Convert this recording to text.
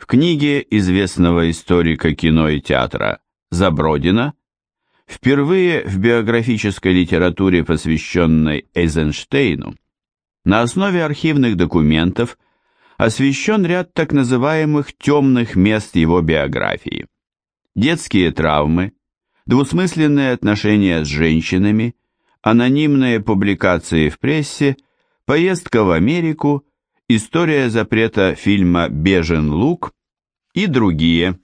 В книге известного историка кино и театра Забродина впервые в биографической литературе, посвященной Эйзенштейну, на основе архивных документов освещен ряд так называемых темных мест его биографии. Детские травмы, двусмысленные отношения с женщинами, анонимные публикации в прессе, поездка в Америку, история запрета фильма «Бежен лук» и другие.